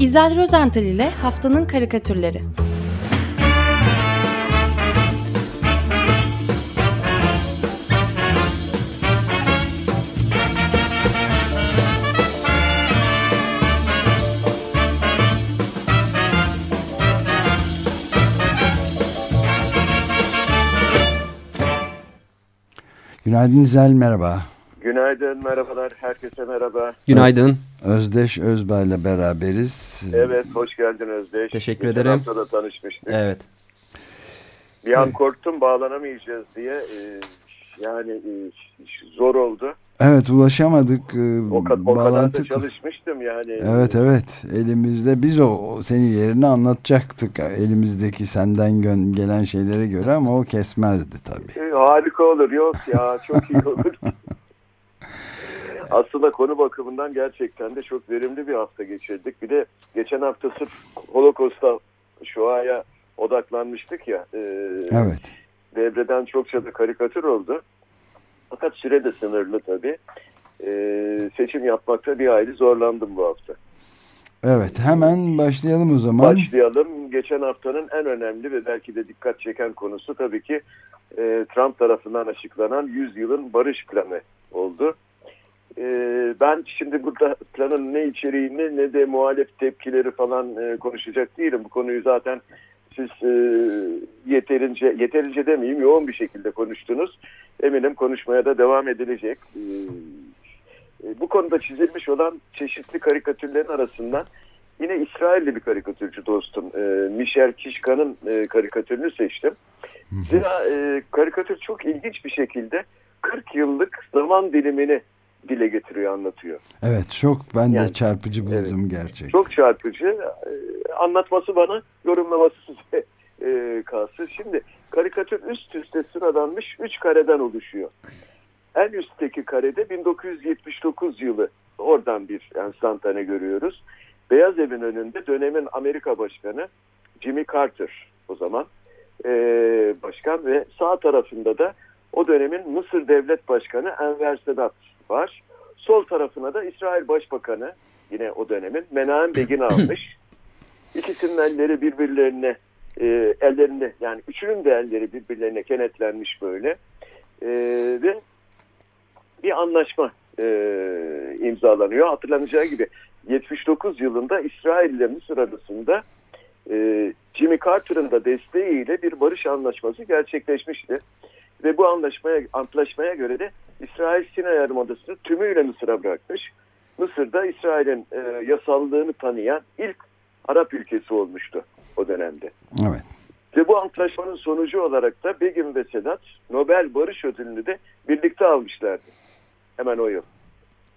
İzel Rozental ile Haftanın Karikatürleri Günaydın İzel, merhaba. Günaydın, merhabalar. Herkese merhaba. Günaydın. Özdeş Özbay'la beraberiz. Evet, hoş geldin Özdeş. Teşekkür Geçen ederim. hafta da tanışmıştık. Evet. Bir an korktum bağlanamayacağız diye. Ee, yani e, zor oldu. Evet, ulaşamadık. Ee, O, kad- o kadar da çalışmıştım yani. Evet, evet. Elimizde biz o, senin yerini anlatacaktık. Elimizdeki senden gelen şeylere göre ama o kesmezdi tabii. Ee, harika olur. Yok ya, çok iyi olur. Aslında konu bakımından gerçekten de çok verimli bir hafta geçirdik. Bir de geçen hafta sırf Holocaust'a, Shoah'ya odaklanmıştık ya. e, Evet. devreden çokça da karikatür oldu. Fakat süre de sınırlı tabii. Ee, seçim yapmakta bir hayli zorlandım bu hafta. Evet, hemen başlayalım o zaman. Başlayalım. Geçen haftanın en önemli ve belki de dikkat çeken konusu tabii ki e, Trump tarafından açıklanan 100 yılın barış planı oldu. E, ben şimdi burada planın ne içeriğini ne de muhalef tepkileri falan e, konuşacak değilim. Bu konuyu zaten siz e, yeterince yeterince demeyeyim yoğun bir şekilde konuştunuz. Eminim konuşmaya da devam edilecek. E, e, bu konuda çizilmiş olan çeşitli karikatürlerin arasından yine İsrailli bir karikatürcü dostum e, Michel Kishka'nın e, karikatürünü seçtim. Zira karikatür çok ilginç bir şekilde 40 yıllık zaman dilimini dile getiriyor, anlatıyor. Evet, çok ben de Yani, çarpıcı buldum gerçekten. Çok çarpıcı. E, anlatması bana, yorumlaması size e, kalsın. Şimdi karikatür üst üste sıralanmış 3 kareden oluşuyor. En üstteki karede 1979 yılı oradan bir enstantane görüyoruz. Beyaz Evin önünde dönemin Amerika Başkanı Jimmy Carter o zaman e, başkan ve sağ tarafında da o dönemin Mısır Devlet Başkanı Enver Sedat var. Sol tarafına da İsrail Başbakanı yine o dönemin Menahem Begin almış. İkisinin elleri birbirlerine e, ellerinde yani üçünün de elleri birbirlerine kenetlenmiş böyle E, ve bir anlaşma e, imzalanıyor. Hatırlanacağı gibi 79 yılında İsrail ile Mısır arasında e, Jimmy Carter'ın da desteğiyle bir barış anlaşması gerçekleşmişti. Ve bu anlaşmaya, antlaşmaya göre de İsrail Sinay Yarımadası'nı tümüyle Mısır'a bırakmış. Mısır'da İsrail'in e, yasallığını tanıyan ilk Arap ülkesi olmuştu o dönemde. Evet. Ve bu antlaşmanın sonucu olarak da Begin ve Sedat Nobel Barış Ödülünü de birlikte almışlardı. Hemen o yıl.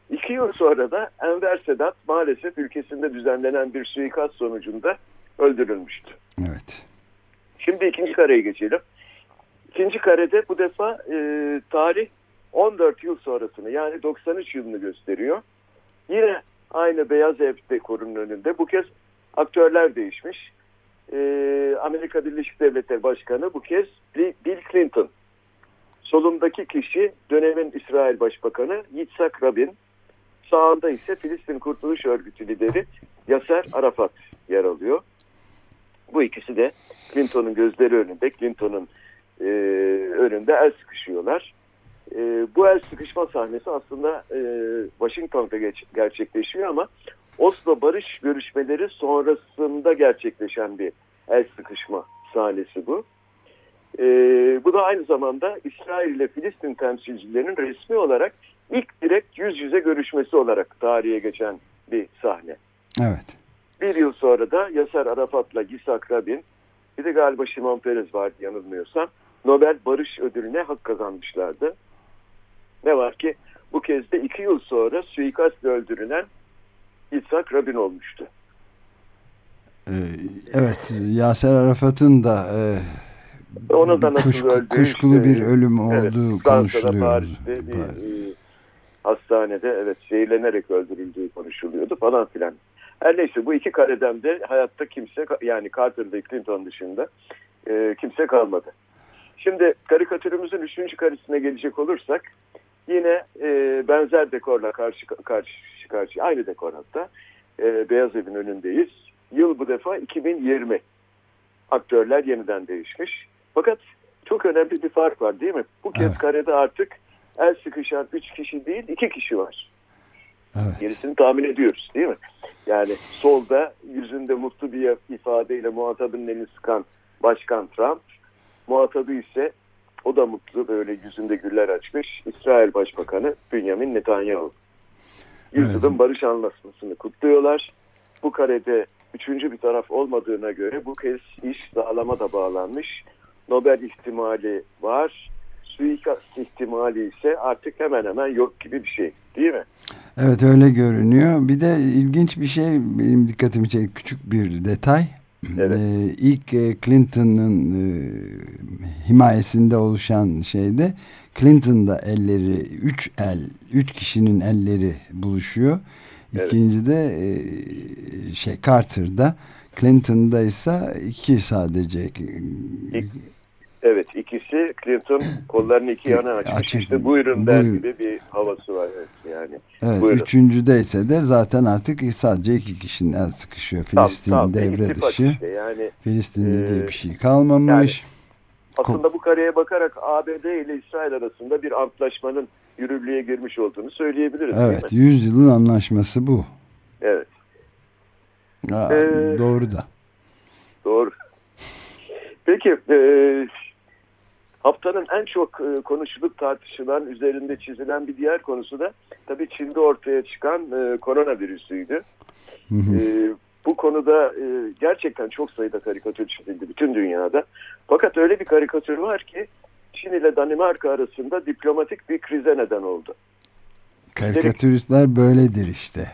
İki yıl sonra da Enver Sedat maalesef ülkesinde düzenlenen bir suikast sonucunda öldürülmüştü. Evet. Şimdi ikinci kareye geçelim. İkinci karede bu defa e, tarih 14 yıl sonrasını yani 93 yılını gösteriyor. Yine aynı Beyaz Ev dekorunun önünde bu kez aktörler değişmiş. E, Amerika Birleşik Devletleri Başkanı bu kez Bill Clinton. Solundaki kişi dönemin İsrail Başbakanı Yitzhak Rabin. Sağında ise Filistin Kurtuluş Örgütü lideri Yasser Arafat yer alıyor. Bu ikisi de Clinton'un gözleri önünde, Clinton'un e, önünde el sıkışıyorlar. E, bu el sıkışma sahnesi aslında e, Washington'da geç, gerçekleşiyor ama Oslo barış görüşmeleri sonrasında gerçekleşen bir el sıkışma sahnesi bu. E, bu da aynı zamanda İsrail ile Filistin temsilcilerinin resmi olarak ilk direkt yüz yüze görüşmesi olarak tarihe geçen bir sahne. Evet. Bir yıl sonra da Yasser Arafat'la Yitzhak Rabin bir de galiba Şimon Peres vardı yanılmıyorsam Nobel Barış Ödülü'ne hak kazanmışlardı. Ne var ki bu kez de iki yıl sonra suikastla öldürülen Yitzhak Rabin olmuştu. Ee, evet, Yaser Arafat'ın da e, Ona da nasıl kuşku, öldüğü kuşkulu işte, bir ölüm evet, olduğu Fransa'da, konuşuluyor. Paris'te bir e, hastanede evet zehirlenerek öldürüldüğü konuşuluyordu falan filan. Her neyse bu iki kareden de hayatta kimse yani Carter ve Clinton dışında e, kimse kalmadı. Şimdi karikatürümüzün üçüncü karesine gelecek olursak yine e, benzer dekorla karşı karşı karşı aynı dekor hatta e, Beyaz Evin önündeyiz. Yıl bu defa 2020. Aktörler yeniden değişmiş. Fakat çok önemli bir fark var değil mi? Bu kez Evet. karede artık el sıkışan 3 kişi değil 2 kişi var. Evet. Gerisini tahmin ediyoruz değil mi? Yani solda yüzünde mutlu bir ifadeyle muhatabının elini sıkan Başkan Trump. Muhatabı ise o da mutlu böyle yüzünde güller açmış. İsrail Başbakanı Benjamin Netanyahu. Yüzyılın Evet. barış anlaşmasını kutluyorlar. Bu karede üçüncü bir taraf olmadığına göre bu kez iş dağlama da bağlanmış. Nobel ihtimali var. Suikast ihtimali ise artık hemen hemen yok gibi bir şey değil mi? Evet öyle görünüyor. Bir de ilginç bir şey benim dikkatimi çekti. Küçük bir detay. Evet. Ee, ilk e, Clinton'ın e, himayesinde oluşan şeyde Clinton'da elleri üç el, üç kişinin elleri buluşuyor. İkinci de e, şey Carter'da Clinton'da ise iki sadece. Evet ikisi Clinton kollarını iki yana açmış. Açık. İşte buyurun der Buyurun. gibi bir havası var evet yani. Evet, Buyurun. üçüncüde ise de zaten artık sadece iki kişinin el sıkışıyor. Tam- Filistin tam devre ittifak dışı. işte. Yani Filistin'de Ee, diye bir şey kalmamış. aslında bu kareye bakarak ABD ile İsrail arasında bir antlaşmanın yürürlüğe girmiş olduğunu söyleyebiliriz evet, değil mi? 100 yılın anlaşması bu. Evet Aa, Ee, doğru da. doğru. Peki e, haftanın en çok e, konuşulup tartışılan üzerinde çizilen bir diğer konusu da tabii Çin'de ortaya çıkan e, koronavirüsüydü. Hı hı. Ee, bu konuda e, gerçekten çok sayıda karikatür çizildi bütün dünyada. Fakat öyle bir karikatür var ki Çin ile Danimarka arasında diplomatik bir krize neden oldu. Karikatüristler böyledir işte.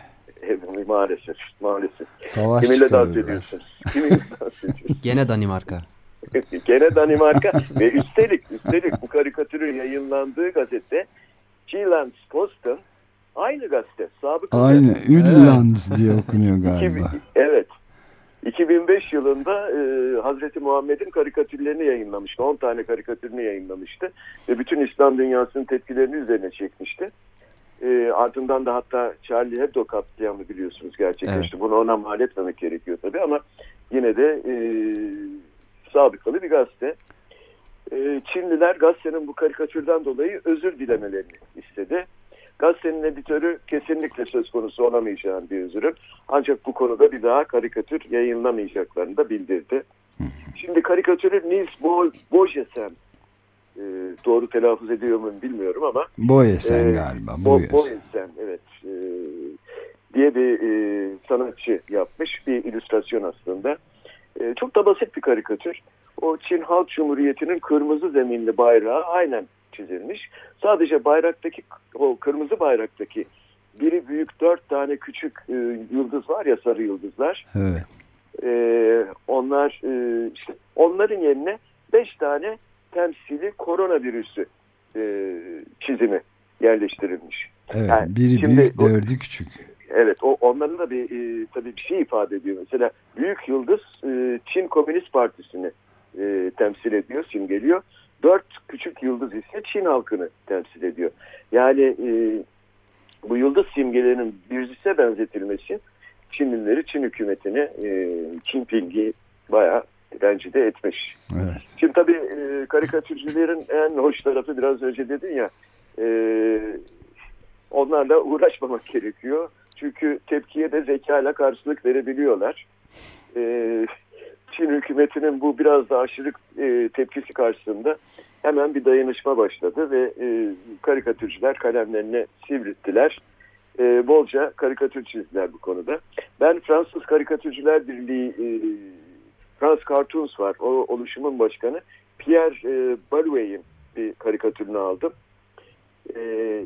E, maalesef, maalesef. Savaş Kiminle dans çıkarırlar. ediyorsunuz? Kiminle dans ediyorsunuz? Gene Danimarka. Gene Danimarka ve üstelik, üstelik bu karikatürün yayınlandığı gazete Jyllands-Posten aynı gazete. Sabık Aynı. Üllands diye okunuyor galiba. Evet. 2005 yılında e, Hazreti Muhammed'in karikatürlerini yayınlamıştı. 10 tane karikatürünü yayınlamıştı. Ve bütün İslam dünyasının tepkilerini üzerine çekmişti. E, ardından da hatta Charlie Hebdo katliamı biliyorsunuz gerçekleşti. Bunu ona mal etmemek gerekiyor tabii ama yine de e, sabıkalı bir gazete. E, Çinliler gazetenin bu karikatürden dolayı özür dilemelerini istedi. Gazetenin editörü kesinlikle söz konusu olamayacağını bir özürüm. Ancak bu konuda bir daha karikatür yayınlamayacaklarını da bildirdi. Şimdi karikatürü Nils Bo Bojesen e, doğru telaffuz ediyor muyum bilmiyorum ama Boyesen e, galiba. Bo Boyesen. Bojesen evet e, diye bir e, sanatçı yapmış bir illüstrasyon aslında. E, çok da basit bir karikatür. O Çin Halk Cumhuriyeti'nin kırmızı zeminli bayrağı aynen çizilmiş. Sadece bayraktaki o kırmızı bayraktaki biri büyük dört tane küçük e, yıldız var ya sarı yıldızlar. Evet. E, onlar e, işte onların yerine beş tane temsili koronavirüsü e, çizimi yerleştirilmiş. Evet. Yani biri şimdi büyük, dördü küçük. Evet, o onların da bir e, tabii bir şey ifade ediyor. Mesela büyük yıldız e, Çin Komünist Partisi'ni e, temsil ediyor, simgeliyor. Dört küçük yıldız ise Çin halkını temsil ediyor. Yani e, bu yıldız simgelerinin birbirine benzetilmesi Çinlileri, Çin hükümetini, e, Çin Ping'i bayağı rencide etmiş. Evet. Şimdi tabii e, karikatürcülerin en hoş tarafı biraz önce dedin ya e, onlarla uğraşmamak gerekiyor. Çünkü tepkiye de zekayla karşılık verebiliyorlar. E, Çin hükümetinin bu biraz da aşırı e, tepkisi karşısında hemen bir dayanışma başladı ve e, karikatürcüler kalemlerini sivrittiler. E, bolca karikatür çizdiler bu konuda. Ben Fransız Karikatürcüler Birliği e, France Cartoons var. O oluşumun başkanı. Pierre e, Balouet'in bir karikatürünü aldım. E,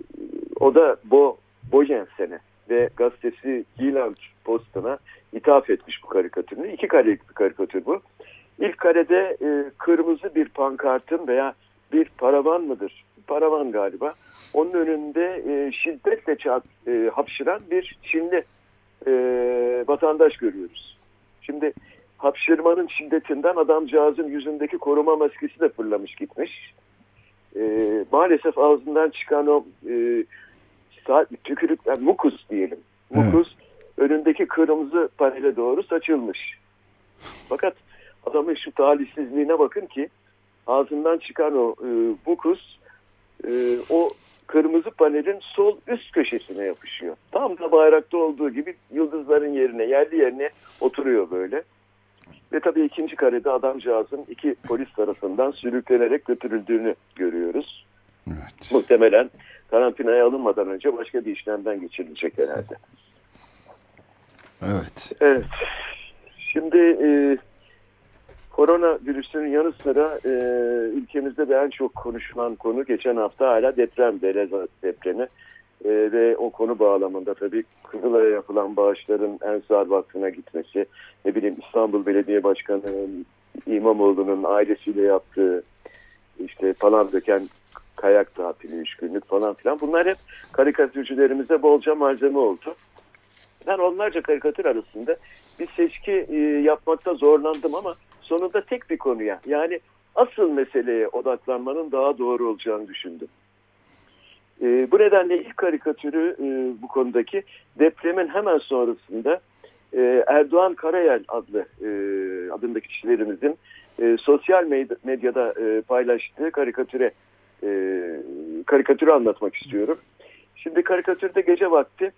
o da Bo Bojensen'e ve gazetesi Giland Post'una ithaf etmiş bu karikatürünü. İki karelik bir karikatür bu. İlk karede e, kırmızı bir pankartın veya bir paravan mıdır? Paravan galiba. Onun önünde e, şiddetle çarp, e, hapşıran bir Çinli e, vatandaş görüyoruz. Şimdi hapşırmanın şiddetinden adamcağızın yüzündeki koruma maskesi de fırlamış gitmiş. E, maalesef ağzından çıkan o e, tükürükler, mukus diyelim. Evet. Mukus önündeki kırmızı panele doğru saçılmış. Fakat adamın şu talihsizliğine bakın ki ağzından çıkan o e, mukus e, o kırmızı panelin sol üst köşesine yapışıyor. Tam da bayrakta olduğu gibi yıldızların yerine, yerli yerine oturuyor böyle. Ve tabii ikinci karede adamcağızın iki polis tarafından sürüklenerek götürüldüğünü görüyoruz. Evet. Muhtemelen karantinaya alınmadan önce başka bir işlemden geçirilecek herhalde. Evet. Evet. Şimdi e, korona virüsünün yanı sıra e, ülkemizde de en çok konuşulan konu geçen hafta hala deprem, Deleza depremi. E, ve o konu bağlamında tabii Kızılay'a yapılan bağışların Ensar Vakfı'na gitmesi, ne bileyim İstanbul Belediye Başkanı İmamoğlu'nun ailesiyle yaptığı işte falan döken kayak tatili üç günlük falan filan. Bunlar hep karikatürcülerimize bolca malzeme oldu. Ben onlarca karikatür arasında bir seçki e, yapmakta zorlandım ama sonunda tek bir konuya yani asıl meseleye odaklanmanın daha doğru olacağını düşündüm. E, bu nedenle ilk karikatürü e, bu konudaki depremin hemen sonrasında Erdoğan Karayel adlı adındaki kişilerimizin sosyal medyada paylaştığı karikatüre e, karikatürü anlatmak istiyorum. Şimdi karikatürde gece vakti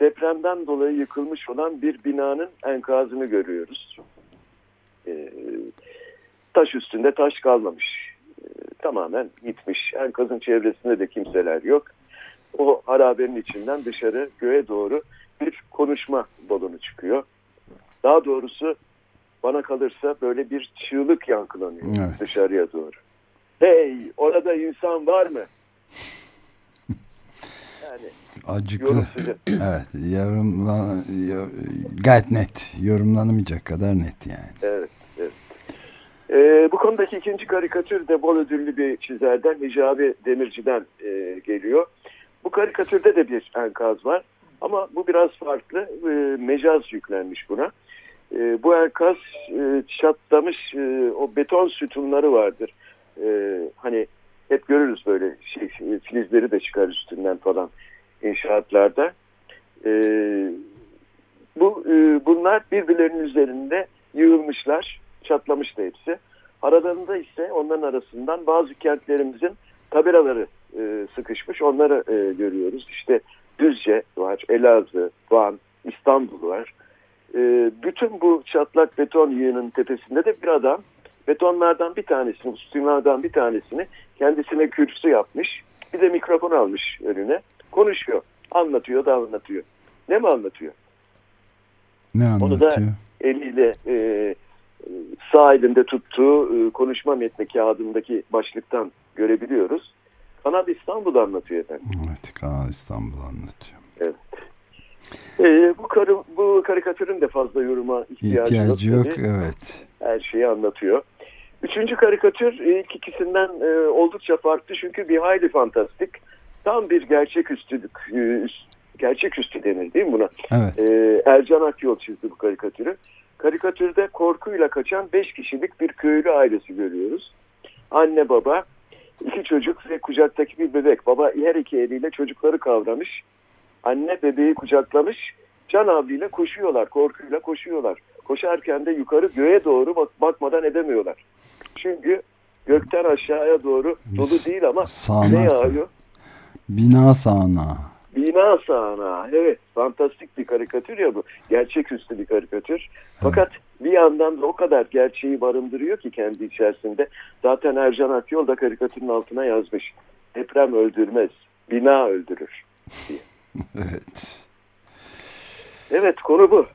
depremden dolayı yıkılmış olan bir binanın enkazını görüyoruz. E, taş üstünde taş kalmamış. E, tamamen gitmiş. Enkazın çevresinde de kimseler yok. O harabenin içinden dışarı göğe doğru bir konuşma balonu çıkıyor. Daha doğrusu bana kalırsa böyle bir çığlık yankılanıyor evet. dışarıya doğru. Hey orada insan var mı? Yani Acıklı. evet. Yorumlan, gayet net. Yorumlanamayacak kadar net yani. Evet. evet. Ee, bu konudaki ikinci karikatür de bol ödüllü bir çizerden Hicabi Demirci'den e, geliyor. Bu karikatürde de bir enkaz var. Ama bu biraz farklı. E, mecaz yüklenmiş buna. E, bu enkaz e, çatlamış e, o beton sütunları vardır. E, hani hep görürüz böyle şey, filizleri de çıkar üstünden falan inşaatlarda. E, bu e, bunlar birbirlerinin üzerinde yığılmışlar, çatlamış da hepsi. Aralarında ise onların arasından bazı kentlerimizin tabelaları e, sıkışmış. Onları e, görüyoruz. İşte Düzce var, Elazığ, Van, İstanbul var. E, bütün bu çatlak beton yığının tepesinde de bir adam betonlardan bir tanesini, sütunlardan bir tanesini kendisine kürsü yapmış. Bir de mikrofon almış önüne. Konuşuyor. Anlatıyor da anlatıyor. Ne mi anlatıyor? Ne anlatıyor? Onu da eliyle e, sağ elinde tuttuğu e, konuşma metni kağıdındaki başlıktan görebiliyoruz. Kanal İstanbul anlatıyor efendim. Evet, Kanal İstanbul anlatıyor. Evet. E, bu, karı, bu karikatürün de fazla yoruma ihtiyacı, ihtiyacı yok. yok evet. Her şeyi anlatıyor. Üçüncü karikatür ilk ikisinden e, oldukça farklı çünkü bir hayli fantastik. Tam bir gerçeküstülük, e, gerçeküstü denir değil mi buna? Evet. E, Ercan Akyol çizdi bu karikatürü. Karikatürde korkuyla kaçan beş kişilik bir köylü ailesi görüyoruz. Anne baba, iki çocuk ve kucaktaki bir bebek. Baba her iki eliyle çocukları kavramış. Anne bebeği kucaklamış. Can avliyle koşuyorlar, korkuyla koşuyorlar. Koşarken de yukarı göğe doğru bak bakmadan edemiyorlar. Çünkü gökten aşağıya doğru dolu değil ama Sağnak. ne yağıyor? Bina sağanağı. Bina sağanağı. Evet. Fantastik bir karikatür ya bu. Gerçeküstü bir karikatür. Fakat bir yandan da o kadar gerçeği barındırıyor ki kendi içerisinde. Zaten Ercan Akyol da karikatürün altına yazmış. Deprem öldürmez. Bina öldürür. Diye. evet. Evet konu bu.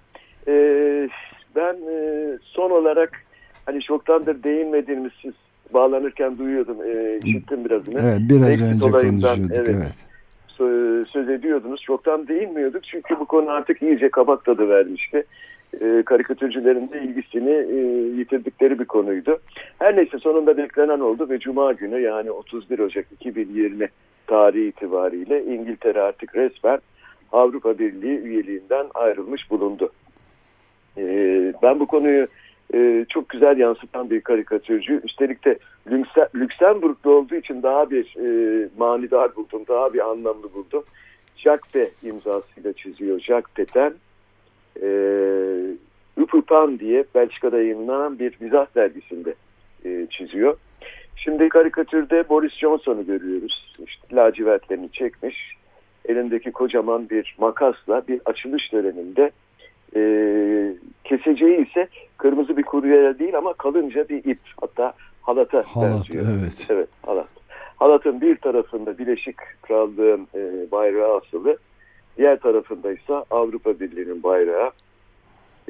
Ee, ben e, son olarak hani çoktandır değinmediğimiz siz bağlanırken duyuyordum. E, işittim birazını. Evet biraz Brexit önce konuşuyorduk. Evet. evet. Söz ediyordunuz. Çoktan değinmiyorduk. Çünkü bu konu artık iyice kabak tadı vermişti. E, karikatürcülerin de ilgisini e, yitirdikleri bir konuydu. Her neyse sonunda beklenen oldu ve Cuma günü yani 31 Ocak 2020 tarihi itibariyle İngiltere artık resmen Avrupa Birliği üyeliğinden ayrılmış bulundu. E, ben bu konuyu e, çok güzel yansıtan bir karikatürcü. Üstelik de Lüksemburg'da olduğu için daha bir e, manidar buldum, daha bir anlamlı buldum. Jacques P imzasıyla çiziyor. Jacques Peten. e, Upupan diye Belçika'da yayınlanan bir mizah dergisinde e, çiziyor. Şimdi karikatürde Boris Johnson'u görüyoruz. İşte lacivertlerini çekmiş. Elindeki kocaman bir makasla bir açılış töreninde e, keseceği ise kırmızı bir kurye değil ama kalınca bir ip. Hatta halata Halat, benziyor. evet. Evet halat. Halatın bir tarafında Birleşik Krallığın e, bayrağı asılı. Diğer tarafında ise Avrupa Birliği'nin bayrağı.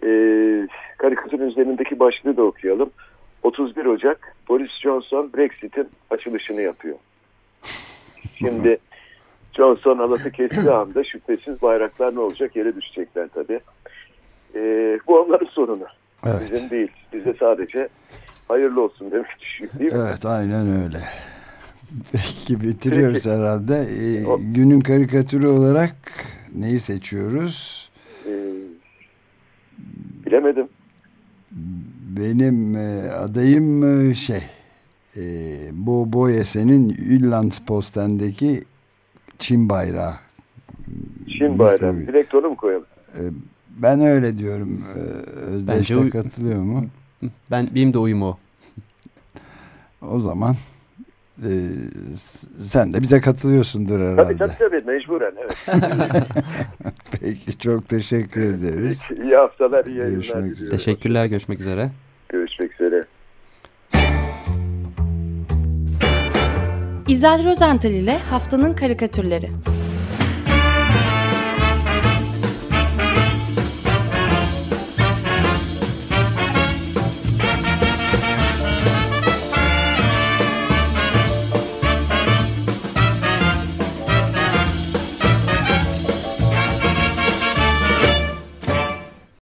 E, karikatürün üzerindeki başlığı da okuyalım. 31 Ocak Boris Johnson Brexit'in açılışını yapıyor. Şimdi Johnson halatı kestiği anda şüphesiz bayraklar ne olacak yere düşecekler tabii. E, bu onların sorunu. Evet. Bizim değil. Bize sadece hayırlı olsun demek düşüyor değil mi? Evet aynen öyle. Peki bitiriyoruz Peki. herhalde. Ee, O- günün karikatürü olarak neyi seçiyoruz? E, bilemedim. Benim e, adayım e, şey e, bu Boyesen'in Üllandsposten'deki Çin bayrağı. Çin bayrağı. Büyük bir- Direkt onu mu koyalım? E, Ben öyle diyorum. E, Özdeş Bence katılıyor mu? Ben benim de oyum o. O zaman e, sen de bize katılıyorsundur Tabii herhalde. tabii tabii mecburen evet. Peki çok teşekkür ederiz. iyi haftalar, iyi yayınlar. Görüşmek üzere. Teşekkürler görüşmek üzere. Görüşmek üzere. İzel Rozental ile Haftanın Karikatürleri